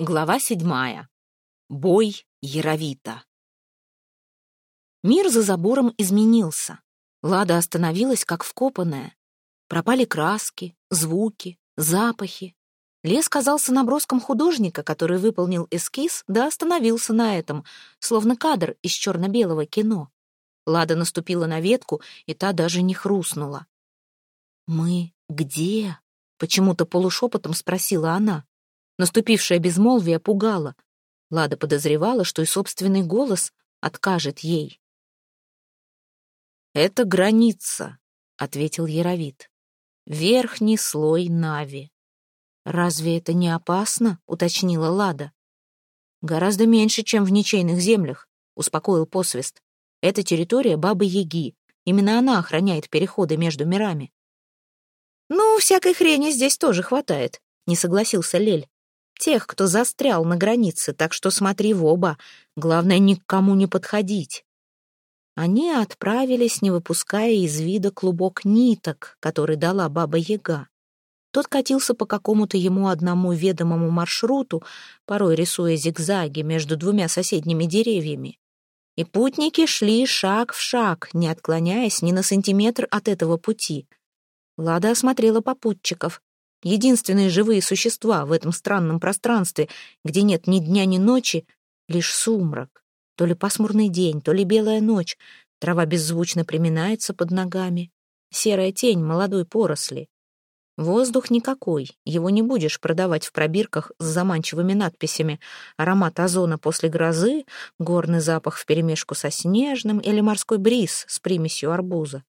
Глава седьмая. Бой Яровита. Мир за забором изменился. Лада остановилась, как вкопанная. Пропали краски, звуки, запахи. Лес казался наброском художника, который выполнил эскиз, да остановился на этом, словно кадр из черно-белого кино. Лада наступила на ветку, и та даже не хрустнула. «Мы где?» — почему-то полушепотом спросила она. Наступившее безмолвие пугало. Лада подозревала, что и собственный голос откажет ей. «Это граница», — ответил Яровит. «Верхний слой Нави». «Разве это не опасно?» — уточнила Лада. «Гораздо меньше, чем в ничейных землях», — успокоил посвист. «Это территория Бабы-Яги. Именно она охраняет переходы между мирами». «Ну, всякой хрени здесь тоже хватает», — не согласился Лель тех, кто застрял на границе, так что смотри в оба. Главное, ни к кому не подходить. Они отправились, не выпуская из вида клубок ниток, который дала Баба-Яга. Тот катился по какому-то ему одному ведомому маршруту, порой рисуя зигзаги между двумя соседними деревьями. И путники шли шаг в шаг, не отклоняясь ни на сантиметр от этого пути. Лада осмотрела попутчиков единственные живые существа в этом странном пространстве, где нет ни дня, ни ночи, лишь сумрак. То ли пасмурный день, то ли белая ночь. Трава беззвучно приминается под ногами. Серая тень молодой поросли. Воздух никакой, его не будешь продавать в пробирках с заманчивыми надписями «Аромат озона после грозы», «Горный запах вперемешку со снежным» или «Морской бриз с примесью арбуза».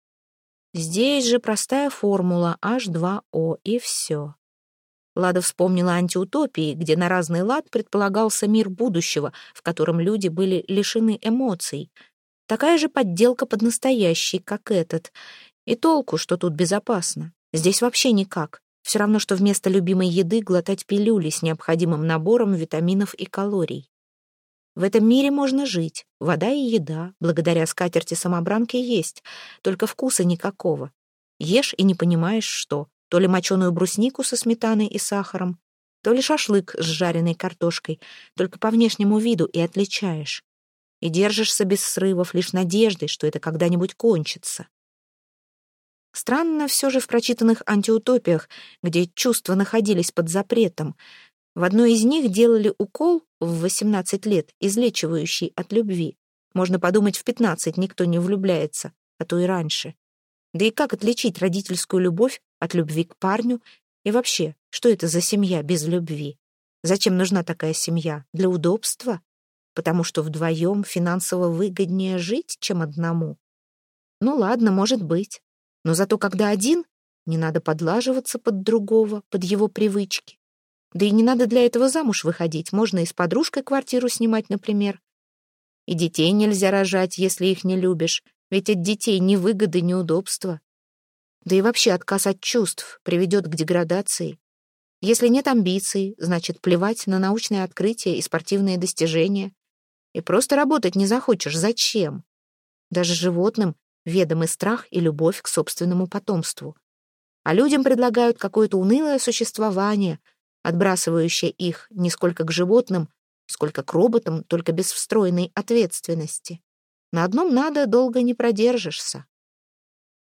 Здесь же простая формула H2O и все. Лада вспомнила антиутопии, где на разный лад предполагался мир будущего, в котором люди были лишены эмоций. Такая же подделка под настоящий, как этот. И толку, что тут безопасно. Здесь вообще никак. Все равно, что вместо любимой еды глотать пилюли с необходимым набором витаминов и калорий. В этом мире можно жить. Вода и еда, благодаря скатерти-самобранке, есть. Только вкуса никакого. Ешь и не понимаешь, что. То ли моченую бруснику со сметаной и сахаром, то ли шашлык с жареной картошкой. Только по внешнему виду и отличаешь. И держишься без срывов, лишь надеждой, что это когда-нибудь кончится. Странно все же в прочитанных антиутопиях, где чувства находились под запретом. В одной из них делали укол в 18 лет, излечивающий от любви. Можно подумать, в 15 никто не влюбляется, а то и раньше. Да и как отличить родительскую любовь от любви к парню? И вообще, что это за семья без любви? Зачем нужна такая семья? Для удобства? Потому что вдвоем финансово выгоднее жить, чем одному? Ну ладно, может быть. Но зато когда один, не надо подлаживаться под другого, под его привычки. Да и не надо для этого замуж выходить, можно и с подружкой квартиру снимать, например. И детей нельзя рожать, если их не любишь, ведь от детей ни выгоды, ни удобства. Да и вообще отказ от чувств приведет к деградации. Если нет амбиций, значит плевать на научные открытия и спортивные достижения. И просто работать не захочешь, зачем? Даже животным ведомы страх и любовь к собственному потомству. А людям предлагают какое-то унылое существование — отбрасывающая их не сколько к животным, сколько к роботам, только без встроенной ответственности. На одном надо долго не продержишься.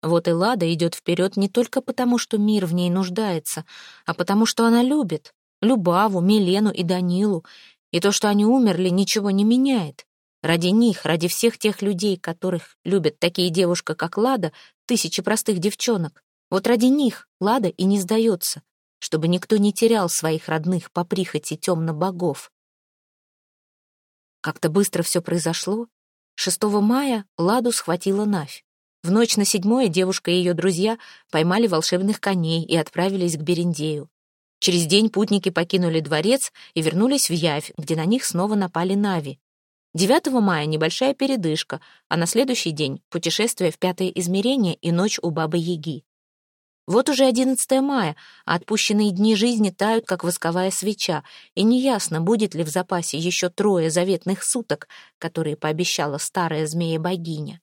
Вот и Лада идет вперед не только потому, что мир в ней нуждается, а потому, что она любит Любаву, Милену и Данилу, и то, что они умерли, ничего не меняет. Ради них, ради всех тех людей, которых любят такие девушка, как Лада, тысячи простых девчонок. Вот ради них Лада и не сдается, чтобы никто не терял своих родных по прихоти темно-богов. Как-то быстро все произошло. 6 мая Ладу схватила Навь. В ночь на седьмое девушка и ее друзья поймали волшебных коней и отправились к Берендею. Через день путники покинули дворец и вернулись в Явь, где на них снова напали Нави. 9 мая небольшая передышка, а на следующий день путешествие в пятое измерение и ночь у Бабы-Яги. Вот уже 11 мая, а отпущенные дни жизни тают, как восковая свеча, и неясно, будет ли в запасе еще трое заветных суток, которые пообещала старая змея-богиня.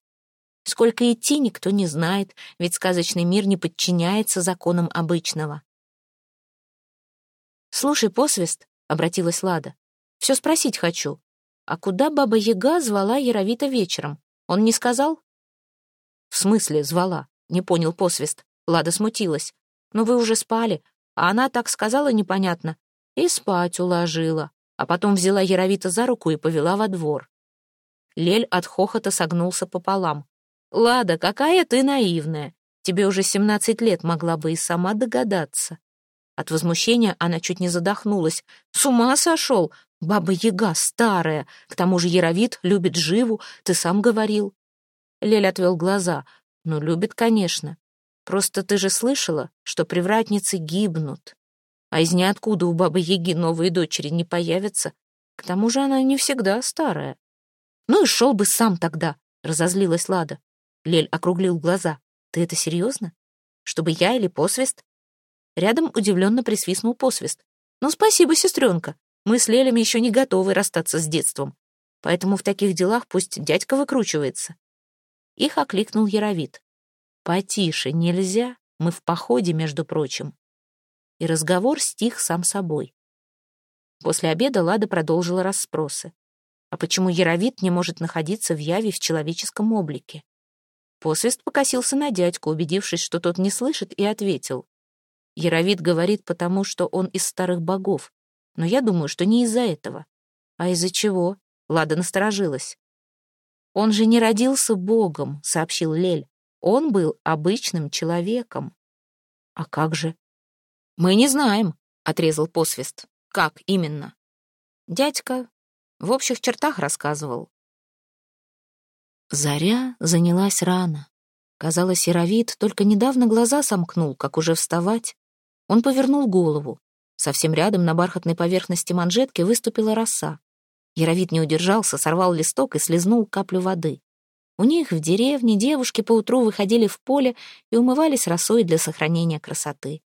Сколько идти, никто не знает, ведь сказочный мир не подчиняется законам обычного. «Слушай, посвист», — обратилась Лада. «Все спросить хочу. А куда баба Яга звала Яровита вечером? Он не сказал?» «В смысле звала?» — не понял посвист. Лада смутилась. «Но вы уже спали, а она так сказала непонятно. И спать уложила, а потом взяла Яровита за руку и повела во двор». Лель от хохота согнулся пополам. «Лада, какая ты наивная! Тебе уже семнадцать лет могла бы и сама догадаться». От возмущения она чуть не задохнулась. «С ума сошел! Баба-яга старая! К тому же Яровит любит живу, ты сам говорил». Лель отвел глаза. «Ну, любит, конечно. Просто ты же слышала, что привратницы гибнут. А из ниоткуда у бабы-яги новые дочери не появятся. К тому же она не всегда старая». «Ну и шел бы сам тогда», — разозлилась Лада. Лель округлил глаза. «Ты это серьезно? Чтобы я или посвист?» Рядом удивленно присвистнул посвист. «Ну, спасибо, сестренка. Мы с Лелями еще не готовы расстаться с детством. Поэтому в таких делах пусть дядька выкручивается». Их окликнул Яровит. «Потише нельзя, мы в походе, между прочим». И разговор стих сам собой. После обеда Лада продолжила расспросы. А почему Яровит не может находиться в Яве в человеческом облике? Посвист покосился на дядьку, убедившись, что тот не слышит, и ответил. Яровит говорит потому, что он из старых богов. Но я думаю, что не из-за этого. А из-за чего? Лада насторожилась. «Он же не родился богом», — сообщил Лель. «Он был обычным человеком». «А как же?» «Мы не знаем», — отрезал посвист. «Как именно?» Дядька в общих чертах рассказывал. Заря занялась рано. Казалось, Яровит только недавно глаза сомкнул, как уже вставать. Он повернул голову. Совсем рядом на бархатной поверхности манжетки выступила роса. Яровит не удержался, сорвал листок и слезнул каплю воды. У них в деревне девушки поутру выходили в поле и умывались росой для сохранения красоты.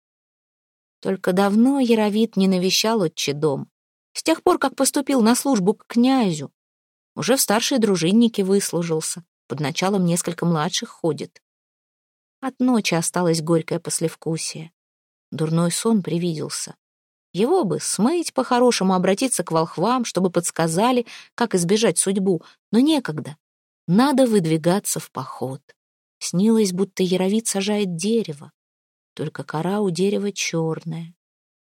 Только давно Яровит не навещал отчий дом. С тех пор, как поступил на службу к князю, уже в старшие дружинники выслужился, под началом несколько младших ходит. От ночи осталось горькое послевкусие. Дурной сон привиделся. Его бы смыть по-хорошему, обратиться к волхвам, чтобы подсказали, как избежать судьбу, но некогда. Надо выдвигаться в поход. Снилось, будто яровит сажает дерево. Только кора у дерева черная.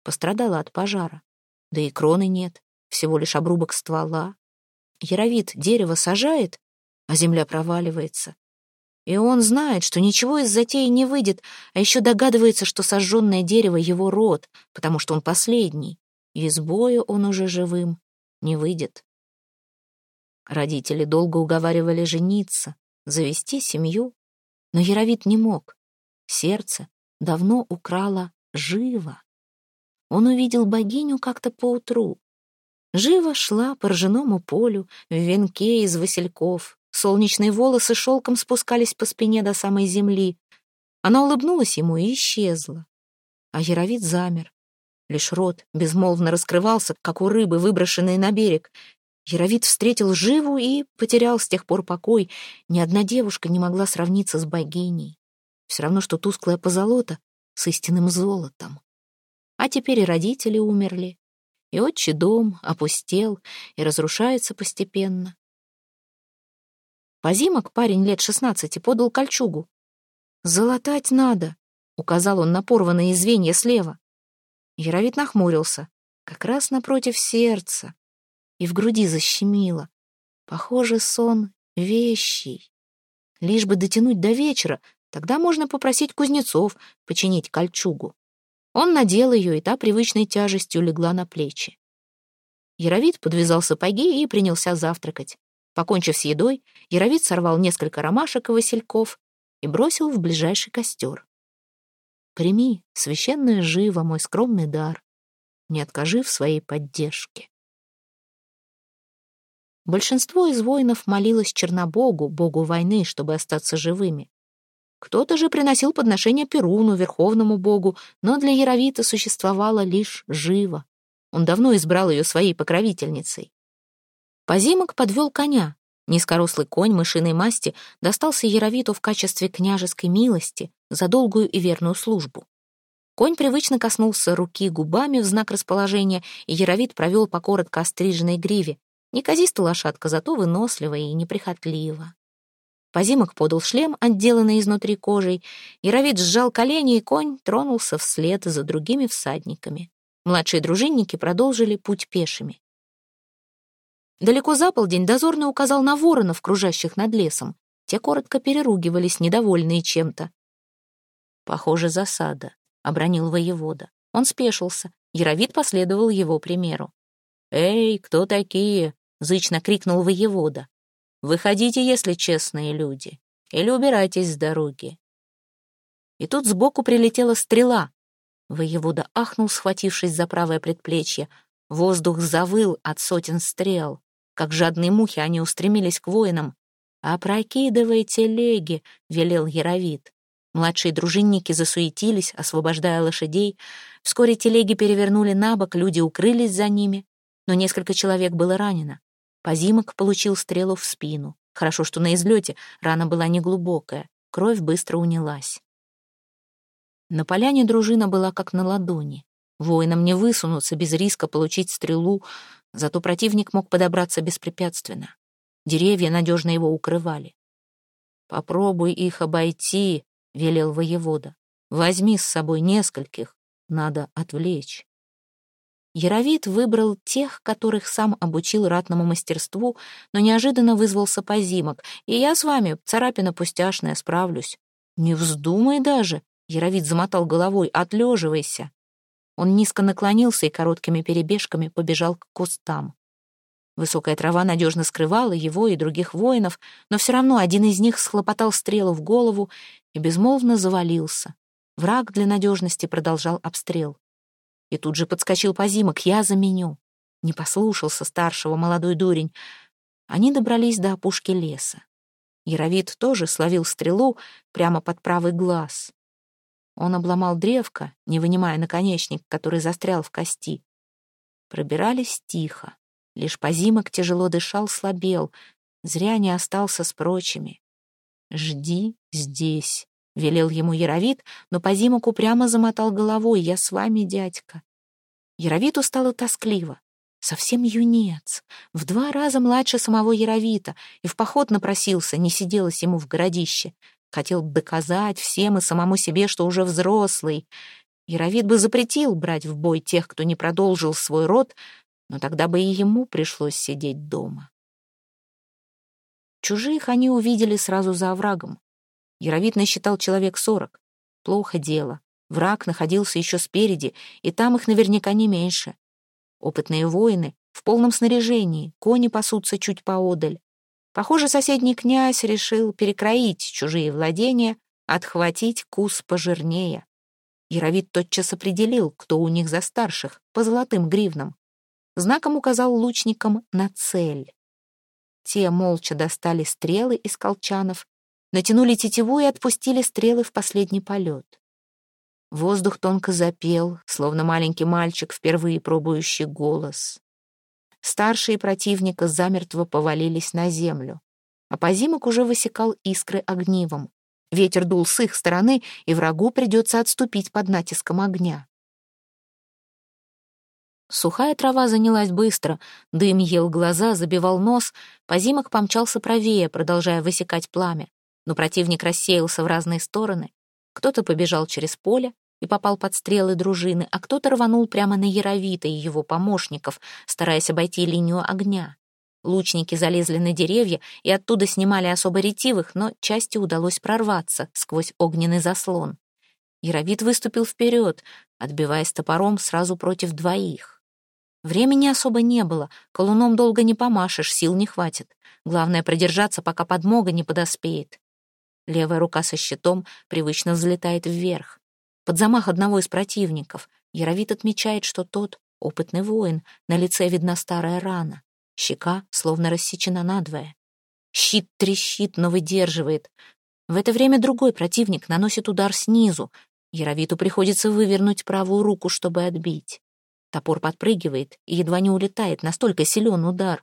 Пострадала от пожара. Да и кроны нет, всего лишь обрубок ствола. Яровит дерево сажает, а земля проваливается. И он знает, что ничего из затеи не выйдет, а еще догадывается, что сожженное дерево — его род, потому что он последний, и из боя он уже живым не выйдет. Родители долго уговаривали жениться, завести семью, но Яровит не мог. Сердце давно украло живо. Он увидел богиню как-то поутру. Живо шла по ржаному полю в венке из васильков. Солнечные волосы шелком спускались по спине до самой земли. Она улыбнулась ему и исчезла. А Яровид замер. Лишь рот безмолвно раскрывался, как у рыбы, выброшенной на берег. Яровид встретил живу и потерял с тех пор покой. Ни одна девушка не могла сравниться с богиней. Все равно, что тусклая позолота с истинным золотом. А теперь и родители умерли, и отчий дом опустел и разрушается постепенно. Позимок парень лет шестнадцати подал кольчугу. «Залатать надо», — указал он на порванные звенья слева. Яровит нахмурился, как раз напротив сердца, и в груди защемило. Похоже, сон вещий. Лишь бы дотянуть до вечера, тогда можно попросить кузнецов починить кольчугу. Он надел ее, и та привычной тяжестью легла на плечи. Яровид подвязал сапоги и принялся завтракать. Покончив с едой, Яровид сорвал несколько ромашек и васильков и бросил в ближайший костер. «Прими, священное живо, мой скромный дар. Не откажи в своей поддержке». Большинство из воинов молилось Чернобогу, богу войны, чтобы остаться живыми. Кто-то же приносил подношение Перуну, верховному богу, но для Яровита существовала лишь Жива. Он давно избрал ее своей покровительницей. Позимок подвел коня. Низкорослый конь мышиной масти достался Яровиту в качестве княжеской милости за долгую и верную службу. Конь привычно коснулся руки губами в знак расположения, и Яровит провел по коротко остриженной гриве. Неказиста лошадка, зато выносливая и неприхотлива. Позимок подал шлем, отделанный изнутри кожей. Яровит сжал колени, и конь тронулся вслед за другими всадниками. Младшие дружинники продолжили путь пешими. Далеко за полдень дозорный указал на воронов, кружащих над лесом. Те коротко переругивались, недовольные чем-то. «Похоже, засада», — обронил воевода. Он спешился. Яровид последовал его примеру. «Эй, кто такие?» — зычно крикнул воевода. «Выходите, если честные люди, или убирайтесь с дороги». И тут сбоку прилетела стрела. Воевода ахнул, схватившись за правое предплечье. Воздух завыл от сотен стрел. Как жадные мухи они устремились к воинам. «Опрокидывай телеги», — велел Яровит. Младшие дружинники засуетились, освобождая лошадей. Вскоре телеги перевернули на бок, люди укрылись за ними. Но несколько человек было ранено. Позимок получил стрелу в спину. Хорошо, что на излете рана была неглубокая. Кровь быстро унялась. На поляне дружина была как на ладони. Воинам не высунуться без риска получить стрелу, зато противник мог подобраться беспрепятственно. Деревья надежно его укрывали. «Попробуй их обойти», — велел воевода. «Возьми с собой нескольких, надо отвлечь». Яровит выбрал тех, которых сам обучил ратному мастерству, но неожиданно вызвался позимок. «И я с вами, царапина пустяшная, справлюсь». «Не вздумай даже», — Яровит замотал головой, «отлеживайся». Он низко наклонился и короткими перебежками побежал к кустам. Высокая трава надежно скрывала его и других воинов, но все равно один из них схлопотал стрелу в голову и безмолвно завалился. Враг для надежности продолжал обстрел. И тут же подскочил позимок, я заменю. Не послушался старшего молодой дурень. Они добрались до опушки леса. Яровид тоже словил стрелу прямо под правый глаз. Он обломал древко, не вынимая наконечник, который застрял в кости. Пробирались тихо. Лишь позимок тяжело дышал, слабел. Зря не остался с прочими. «Жди здесь», — велел ему Яровит, но позимок упрямо замотал головой. «Я с вами, дядька». Яровиту стало тоскливо. Совсем юнец, в два раза младше самого Яровита, и в поход напросился, не сиделось ему в городище. Хотел доказать всем и самому себе, что уже взрослый. Яровит бы запретил брать в бой тех, кто не продолжил свой род, но тогда бы и ему пришлось сидеть дома. Чужих они увидели сразу за оврагом. Яровит насчитал человек сорок. Плохо дело. Враг находился еще спереди, и там их наверняка не меньше. Опытные воины в полном снаряжении, кони пасутся чуть поодаль. Похоже, соседний князь решил перекроить чужие владения, отхватить кус пожирнее. Яровит тотчас определил, кто у них за старших, по золотым гривнам знаком указал лучникам на цель. Те молча достали стрелы из колчанов, натянули тетиву и отпустили стрелы в последний полет. Воздух тонко запел, словно маленький мальчик, впервые пробующий голос. Старшие противника замертво повалились на землю, а позимок уже высекал искры огнивом. Ветер дул с их стороны, и врагу придется отступить под натиском огня. Сухая трава занялась быстро, дым ел глаза, забивал нос, позимок помчался правее, продолжая высекать пламя. Но противник рассеялся в разные стороны. Кто-то побежал через поле и попал под стрелы дружины, а кто-то рванул прямо на Яровита и его помощников, стараясь обойти линию огня. Лучники залезли на деревья и оттуда снимали особо ретивых, но части удалось прорваться сквозь огненный заслон. Яровит выступил вперед, отбиваясь топором сразу против двоих. Времени особо не было, колуном долго не помашешь, сил не хватит. Главное продержаться, пока подмога не подоспеет. Левая рука со щитом привычно взлетает вверх. Под замах одного из противников Яровит отмечает, что тот — опытный воин, на лице видна старая рана. Щека словно рассечена надвое. Щит трещит, но выдерживает. В это время другой противник наносит удар снизу. Яровиту приходится вывернуть правую руку, чтобы отбить. Топор подпрыгивает и едва не улетает, настолько силен удар.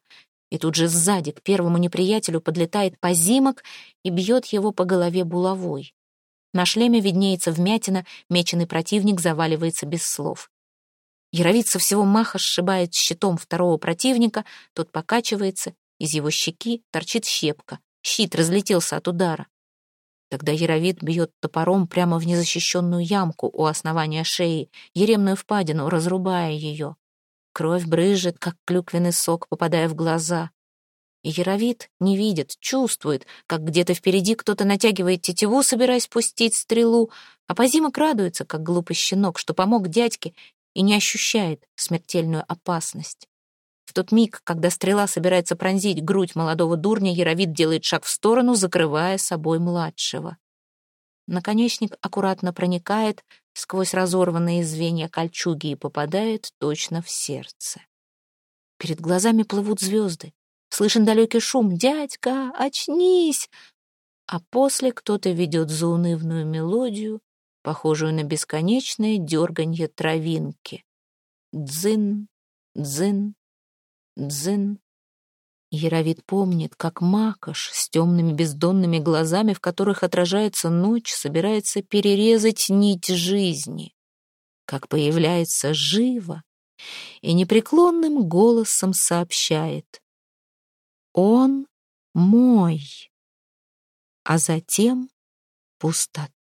И тут же сзади к первому неприятелю подлетает позимок и бьет его по голове булавой. На шлеме виднеется вмятина, меченый противник заваливается без слов. Яровид со всего маха сшибает щитом второго противника, тот покачивается, из его щеки торчит щепка, щит разлетелся от удара. Тогда Яровид бьет топором прямо в незащищенную ямку у основания шеи, еремную впадину, разрубая ее. Кровь брызжет, как клюквенный сок, попадая в глаза. И Яровид не видит, чувствует, как где-то впереди кто-то натягивает тетиву, собираясь пустить стрелу, а Позимок радуется, как глупый щенок, что помог дядьке и не ощущает смертельную опасность. В тот миг, когда стрела собирается пронзить грудь молодого дурня, Яровид делает шаг в сторону, закрывая собой младшего. Наконечник аккуратно проникает сквозь разорванные звенья кольчуги и попадает точно в сердце. Перед глазами плывут звезды. Слышен далекий шум «Дядька, очнись!» А после кто-то ведет заунывную мелодию, похожую на бесконечное дерганье травинки. Дзын, дзын, дзын. Яровид помнит, как Макаш с темными бездонными глазами, в которых отражается ночь, собирается перерезать нить жизни. Как появляется живо и непреклонным голосом сообщает «Он мой», а затем пустота.